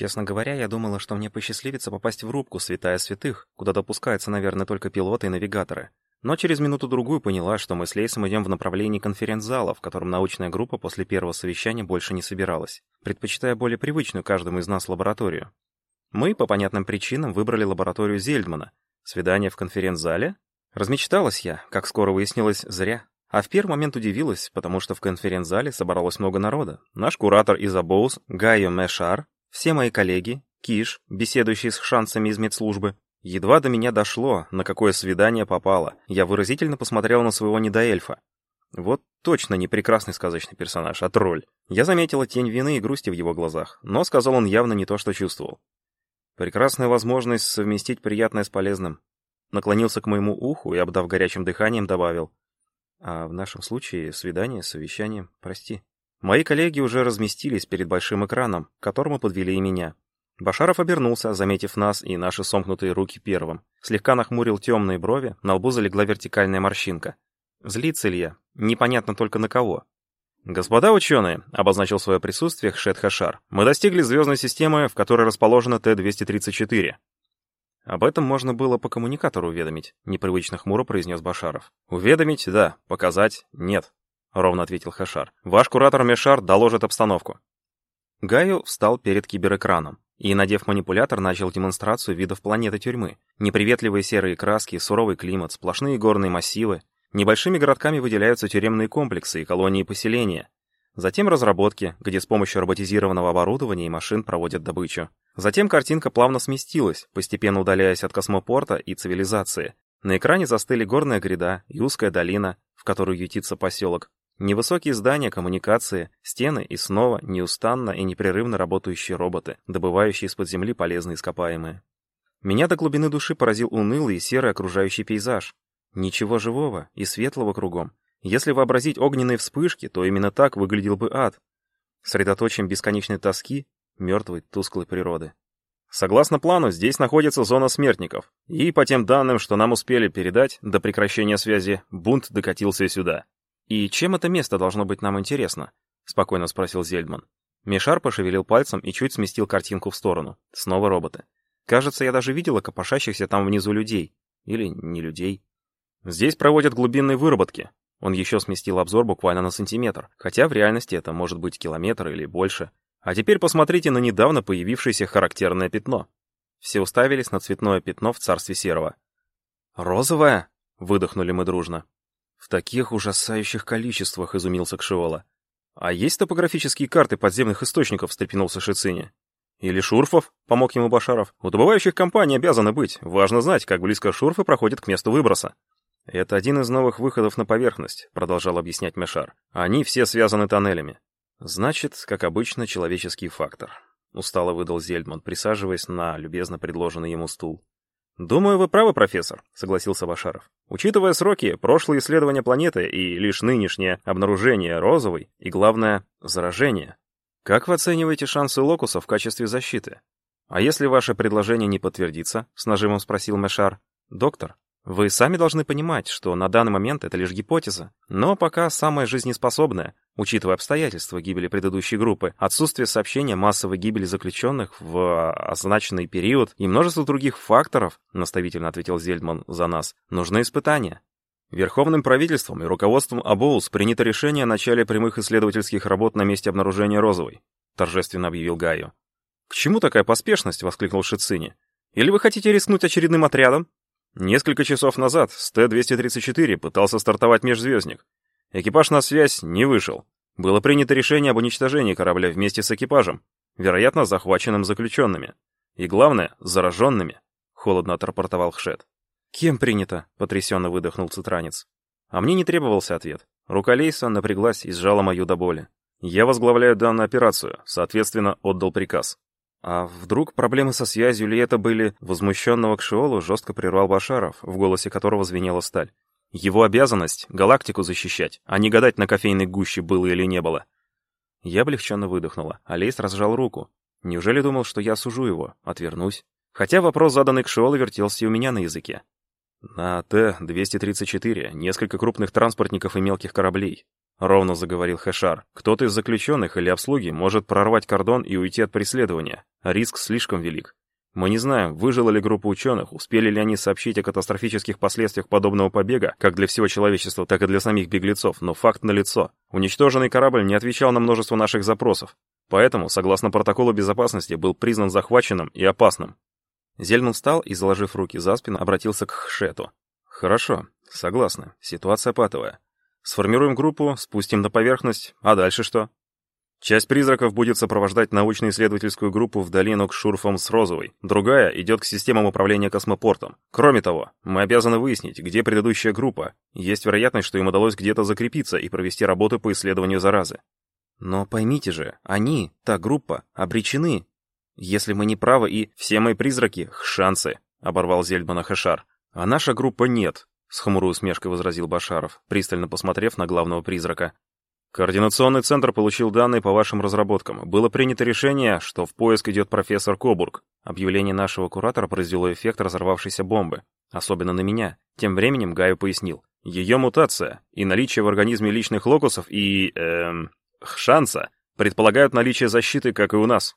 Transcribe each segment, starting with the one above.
Честно говоря, я думала, что мне посчастливится попасть в рубку святая святых, куда допускаются, наверное, только пилоты и навигаторы. Но через минуту-другую поняла, что мы с Лейсом идем в направлении конференц-зала, в котором научная группа после первого совещания больше не собиралась, предпочитая более привычную каждому из нас лабораторию. Мы, по понятным причинам, выбрали лабораторию Зельдмана. Свидание в конференц-зале? Размечталась я, как скоро выяснилось, зря. А в первый момент удивилась, потому что в конференц-зале собралось много народа. Наш куратор из Абоус, Гайо Мешар, все мои коллеги, Киш, беседующий с шансами из медслужбы, Едва до меня дошло, на какое свидание попало. Я выразительно посмотрел на своего недоэльфа. Вот точно не прекрасный сказочный персонаж, а тролль. Я заметила тень вины и грусти в его глазах, но сказал он явно не то, что чувствовал. Прекрасная возможность совместить приятное с полезным. Наклонился к моему уху и, обдав горячим дыханием, добавил. А в нашем случае свидание, совещание, прости. Мои коллеги уже разместились перед большим экраном, к которому подвели и меня. Башаров обернулся, заметив нас и наши сомкнутые руки первым. Слегка нахмурил темные брови, на лбу залегла вертикальная морщинка. Злится ли я? Непонятно только на кого. «Господа ученые», — обозначил свое присутствие Хшет Хашар, «мы достигли звездной системы, в которой расположена Т-234». «Об этом можно было по коммуникатору уведомить», — непривычно хмуро произнес Башаров. «Уведомить, да. Показать, нет», — ровно ответил Хашар. «Ваш куратор Мешар доложит обстановку». Гаю встал перед киберэкраном и, надев манипулятор, начал демонстрацию видов планеты тюрьмы. Неприветливые серые краски, суровый климат, сплошные горные массивы. Небольшими городками выделяются тюремные комплексы и колонии поселения. Затем разработки, где с помощью роботизированного оборудования и машин проводят добычу. Затем картинка плавно сместилась, постепенно удаляясь от космопорта и цивилизации. На экране застыли горная гряда и узкая долина, в которую ютится поселок, Невысокие здания, коммуникации, стены и снова неустанно и непрерывно работающие роботы, добывающие из-под земли полезные ископаемые. Меня до глубины души поразил унылый и серый окружающий пейзаж. Ничего живого и светлого кругом. Если вообразить огненные вспышки, то именно так выглядел бы ад. Средоточием бесконечной тоски, мертвой, тусклой природы. Согласно плану, здесь находится зона смертников. И по тем данным, что нам успели передать, до прекращения связи, бунт докатился сюда. «И чем это место должно быть нам интересно?» — спокойно спросил Зельдман. Мишар пошевелил пальцем и чуть сместил картинку в сторону. Снова роботы. Кажется, я даже видела копошащихся там внизу людей. Или не людей. Здесь проводят глубинные выработки. Он еще сместил обзор буквально на сантиметр, хотя в реальности это может быть километр или больше. А теперь посмотрите на недавно появившееся характерное пятно. Все уставились на цветное пятно в царстве серого. «Розовое?» — выдохнули мы дружно. В таких ужасающих количествах изумился Кшиола. А есть топографические карты подземных источников, встрепенулся Шицини. Или шурфов, помог ему Башаров. У добывающих компаний обязаны быть. Важно знать, как близко шурфы проходят к месту выброса. Это один из новых выходов на поверхность, продолжал объяснять Мешар. Они все связаны тоннелями. Значит, как обычно, человеческий фактор. Устало выдал Зельдман, присаживаясь на любезно предложенный ему стул. «Думаю, вы правы, профессор», — согласился Башаров. «Учитывая сроки, прошлые исследования планеты и лишь нынешнее обнаружение розовой и, главное, заражение. Как вы оцениваете шансы Локуса в качестве защиты? А если ваше предложение не подтвердится?» — с нажимом спросил Мешар. «Доктор, вы сами должны понимать, что на данный момент это лишь гипотеза, но пока самая жизнеспособная, учитывая обстоятельства гибели предыдущей группы, отсутствие сообщения массовой гибели заключенных в означенный период и множество других факторов, наставительно ответил Зельдман за нас, нужны испытания. Верховным правительством и руководством АБОУС принято решение о начале прямых исследовательских работ на месте обнаружения розовой, торжественно объявил Гайо. «К чему такая поспешность?» — воскликнул Шицини. «Или вы хотите рискнуть очередным отрядом?» Несколько часов назад с Т-234 пытался стартовать межзвездник. Экипаж на связь не вышел. Было принято решение об уничтожении корабля вместе с экипажем, вероятно, захваченным заключенными. И главное, зараженными, холодно отрапортовал Хшет. «Кем принято?» — потрясенно выдохнул цитранец. А мне не требовался ответ. Рука Лейса напряглась и сжала мою до боли. Я возглавляю данную операцию, соответственно, отдал приказ. А вдруг проблемы со связью ли это были? Возмущенного Кшиолу жестко прервал Башаров, в голосе которого звенела сталь. Его обязанность — галактику защищать, а не гадать на кофейной гуще было или не было. Я облегченно выдохнула, а Лейс разжал руку. Неужели думал, что я сужу его, отвернусь? Хотя вопрос, заданный Кшиолу, вертелся и у меня на языке. На Т-234 несколько крупных транспортников и мелких кораблей. ровно заговорил Хэшар. Кто-то из заключенных или обслуги может прорвать кордон и уйти от преследования. Риск слишком велик. Мы не знаем, выжила ли группа ученых, успели ли они сообщить о катастрофических последствиях подобного побега, как для всего человечества, так и для самих беглецов, но факт налицо. Уничтоженный корабль не отвечал на множество наших запросов. Поэтому, согласно протоколу безопасности, был признан захваченным и опасным. Зельман встал и, заложив руки за спину, обратился к Хшету. «Хорошо, согласна. Ситуация патовая. Сформируем группу, спустим на поверхность, а дальше что?» Часть призраков будет сопровождать научно-исследовательскую группу в долину к Шурфам с Розовой. Другая идет к системам управления космопортом. Кроме того, мы обязаны выяснить, где предыдущая группа. Есть вероятность, что им удалось где-то закрепиться и провести работу по исследованию заразы. Но поймите же, они, та группа, обречены. Если мы не правы и все мои призраки — шансы, — оборвал Зельдмана Хашар. А наша группа нет, — с хмурой усмешкой возразил Башаров, пристально посмотрев на главного призрака. Координационный центр получил данные по вашим разработкам. Было принято решение, что в поиск идет профессор Кобург. Объявление нашего куратора произвело эффект разорвавшейся бомбы. Особенно на меня. Тем временем Гаю пояснил. Ее мутация и наличие в организме личных локусов и... эм... шанса предполагают наличие защиты, как и у нас.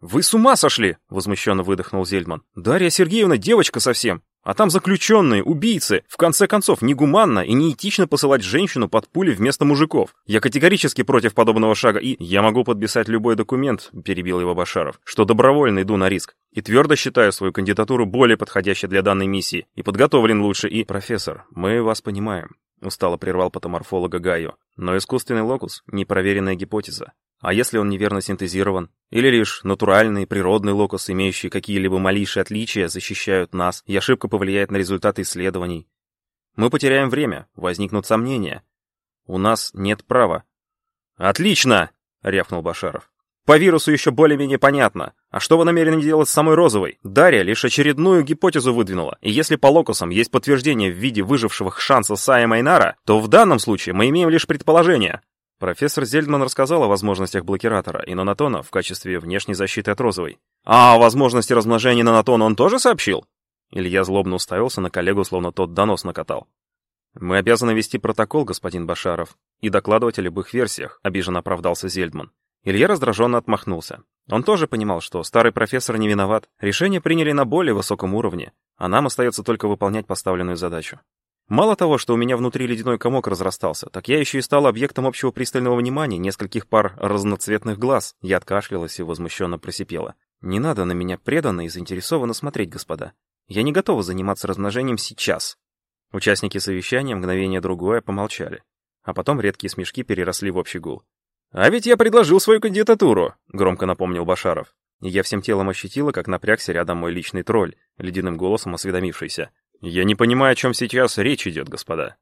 «Вы с ума сошли!» — возмущенно выдохнул Зельдман. «Дарья Сергеевна девочка совсем. А там заключенные, убийцы. В конце концов, негуманно и неэтично посылать женщину под пули вместо мужиков. Я категорически против подобного шага, и я могу подписать любой документ, перебил его Башаров, что добровольно иду на риск. И твердо считаю свою кандидатуру более подходящей для данной миссии. И подготовлен лучше, и... Профессор, мы вас понимаем. Устало прервал потоморфолога Гайо. Но искусственный локус — непроверенная гипотеза. А если он неверно синтезирован? Или лишь натуральный, природный локус, имеющий какие-либо малейшие отличия, защищают нас, и ошибка повлияет на результаты исследований? Мы потеряем время, возникнут сомнения. У нас нет права. «Отлично!» — рявкнул Башаров. По вирусу еще более-менее понятно. А что вы намерены делать с самой Розовой? Дарья лишь очередную гипотезу выдвинула. И если по локусам есть подтверждение в виде выжившего шанса Сая Майнара, то в данном случае мы имеем лишь предположение. Профессор Зельдман рассказал о возможностях блокиратора и нанотона в качестве внешней защиты от розовой. А о возможности размножения нанотона он тоже сообщил? Илья злобно уставился на коллегу, словно тот донос накатал. «Мы обязаны вести протокол, господин Башаров, и докладывать о любых версиях», — обиженно оправдался Зельдман. Илья раздраженно отмахнулся. Он тоже понимал, что старый профессор не виноват. Решение приняли на более высоком уровне, а нам остается только выполнять поставленную задачу. Мало того, что у меня внутри ледяной комок разрастался, так я еще и стал объектом общего пристального внимания нескольких пар разноцветных глаз. Я откашлялась и возмущенно просипела. «Не надо на меня преданно и заинтересованно смотреть, господа. Я не готова заниматься размножением сейчас». Участники совещания мгновение другое помолчали. А потом редкие смешки переросли в общий гул. «А ведь я предложил свою кандидатуру», — громко напомнил Башаров. И я всем телом ощутила, как напрягся рядом мой личный тролль, ледяным голосом осведомившийся. «Я не понимаю, о чем сейчас речь идет, господа».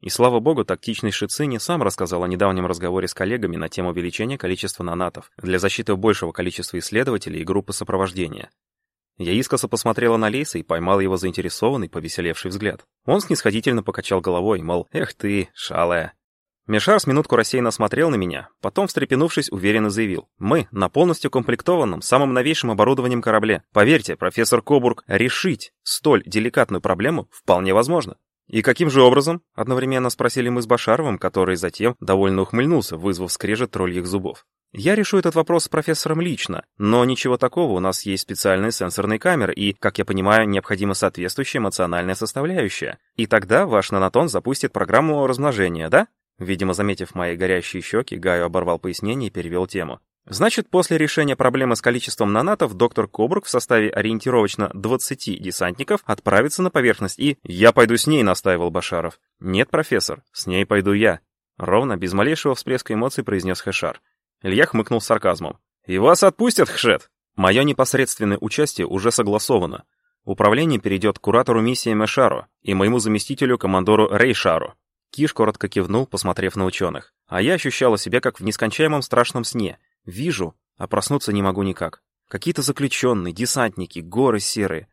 И слава богу, тактичный Шицини сам рассказал о недавнем разговоре с коллегами на тему увеличения количества нанатов для защиты большего количества исследователей и группы сопровождения. Я искоса посмотрела на Лейса и поймал его заинтересованный, повеселевший взгляд. Он снисходительно покачал головой, мол, «Эх ты, шалая». Мишар с минутку рассеянно смотрел на меня, потом, встрепенувшись, уверенно заявил. «Мы на полностью комплектованном, самым новейшим оборудованием корабле. Поверьте, профессор Кобург, решить столь деликатную проблему вполне возможно». «И каким же образом?» — одновременно спросили мы с Башаровым, который затем довольно ухмыльнулся, вызвав скрежет тролльих зубов. «Я решу этот вопрос с профессором лично, но ничего такого, у нас есть специальные сенсорные камеры, и, как я понимаю, необходима соответствующая эмоциональная составляющая. И тогда ваш нанотон запустит программу размножения, да?» Видимо, заметив мои горящие щеки, Гаю оборвал пояснение и перевел тему. Значит, после решения проблемы с количеством нанатов, доктор Кобрук в составе ориентировочно 20 десантников отправится на поверхность и... «Я пойду с ней», — настаивал Башаров. «Нет, профессор, с ней пойду я», — ровно, без малейшего всплеска эмоций произнес Хэшар. Илья хмыкнул сарказмом. «И вас отпустят, Хшет?» Мое непосредственное участие уже согласовано. Управление перейдет к куратору миссии Мэшару и моему заместителю, командору Рейшару. Киш коротко кивнул, посмотрев на ученых. А я ощущала себя как в нескончаемом страшном сне. Вижу, а проснуться не могу никак. Какие-то заключенные, десантники, горы серые.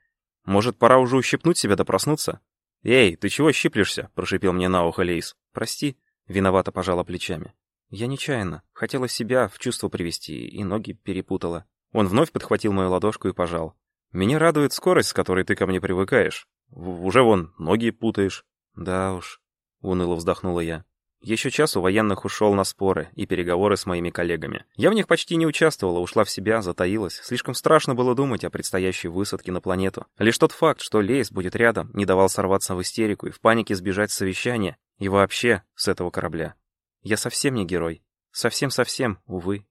Может, пора уже ущипнуть себя да проснуться? «Эй, ты чего щиплешься?» — прошипел мне на ухо Лейс. «Прости», — виновато пожала плечами. «Я нечаянно. Хотела себя в чувство привести и ноги перепутала». Он вновь подхватил мою ладошку и пожал. «Меня радует скорость, с которой ты ко мне привыкаешь. В уже вон ноги путаешь». «Да уж», — уныло вздохнула я. Еще час у военных ушел на споры и переговоры с моими коллегами. Я в них почти не участвовала, ушла в себя, затаилась. Слишком страшно было думать о предстоящей высадке на планету. Лишь тот факт, что Лейс будет рядом, не давал сорваться в истерику и в панике сбежать с совещания. И вообще, с этого корабля. Я совсем не герой. Совсем-совсем, увы.